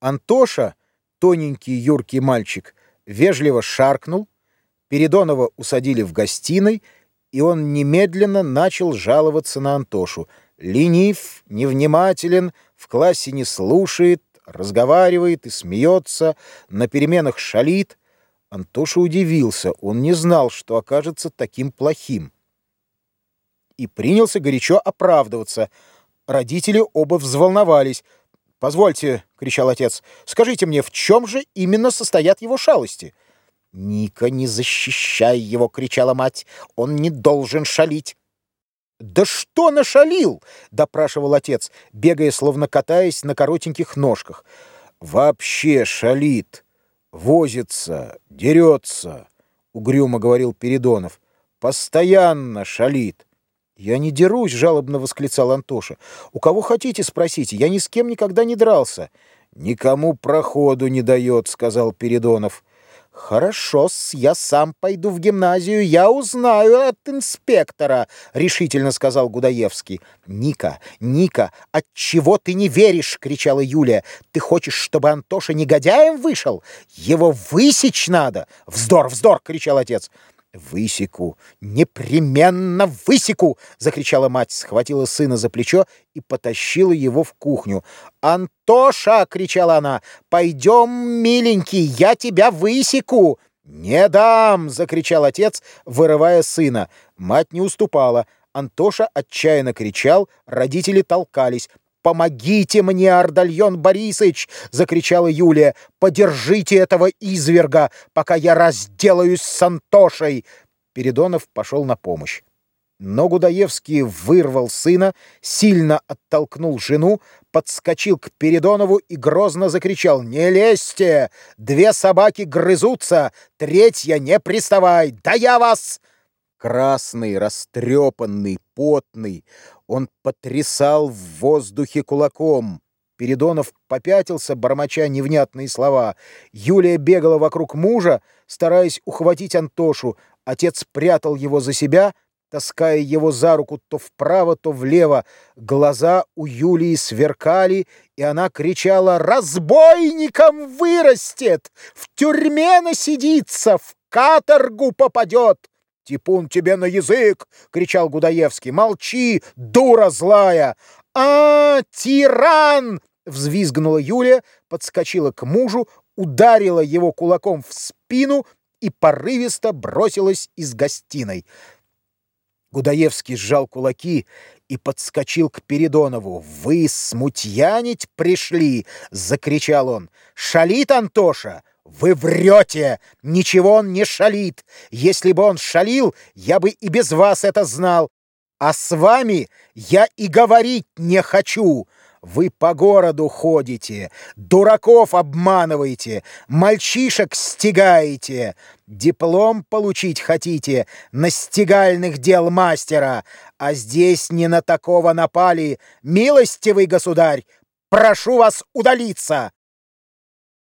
Антоша, тоненький юркий мальчик, вежливо шаркнул, Передонова усадили в гостиной, и он немедленно начал жаловаться на Антошу. Ленив, невнимателен, в классе не слушает, разговаривает и смеется, на переменах шалит. Антоша удивился, он не знал, что окажется таким плохим. И принялся горячо оправдываться. Родители оба взволновались. «Позвольте», — кричал отец, — «скажите мне, в чем же именно состоят его шалости?» «Ника, не защищай его!» — кричала мать. «Он не должен шалить!» «Да что нашалил?» — допрашивал отец, бегая, словно катаясь на коротеньких ножках. «Вообще шалит, возится, дерется», — угрюмо говорил Передонов. «Постоянно шалит». «Я не дерусь», — жалобно восклицал Антоша. «У кого хотите, спросите. Я ни с кем никогда не дрался». «Никому проходу не дает», — сказал Передонов. «Хорошо-с, я сам пойду в гимназию, я узнаю от инспектора», — решительно сказал Гудаевский. «Ника, Ника, от чего ты не веришь?» — кричала Юлия. «Ты хочешь, чтобы Антоша негодяем вышел? Его высечь надо!» «Вздор, вздор!» — кричал отец. «Высеку! Непременно высеку!» — закричала мать, схватила сына за плечо и потащила его в кухню. «Антоша!» — кричала она. «Пойдем, миленький, я тебя высеку!» «Не дам!» — закричал отец, вырывая сына. Мать не уступала. Антоша отчаянно кричал, родители толкались. «Помогите мне, Ардальон Борисович!» — закричала Юлия. «Подержите этого изверга, пока я разделаюсь с Антошей!» Передонов пошел на помощь. Но Гудаевский вырвал сына, сильно оттолкнул жену, подскочил к Передонову и грозно закричал «Не лезьте! Две собаки грызутся! Третья не приставай! Да я вас!» Красный, растрепанный, потный, он потрясал в воздухе кулаком. Передонов попятился, бормоча невнятные слова. Юлия бегала вокруг мужа, стараясь ухватить Антошу. Отец прятал его за себя, таская его за руку то вправо, то влево. Глаза у Юлии сверкали, и она кричала «Разбойником вырастет! В тюрьме насидится! В каторгу попадет!» «Типун тебе на язык!» — кричал Гудаевский. «Молчи, дура злая!» «А, тиран!» — взвизгнула Юлия, подскочила к мужу, ударила его кулаком в спину и порывисто бросилась из гостиной. Гудаевский сжал кулаки и подскочил к Передонову. «Вы смутьянить пришли!» — закричал он. «Шалит Антоша! «Вы врете! Ничего он не шалит! Если бы он шалил, я бы и без вас это знал! А с вами я и говорить не хочу! Вы по городу ходите, дураков обманываете, мальчишек стягаете, диплом получить хотите на стегальных дел мастера, а здесь не на такого напали, милостивый государь! Прошу вас удалиться!»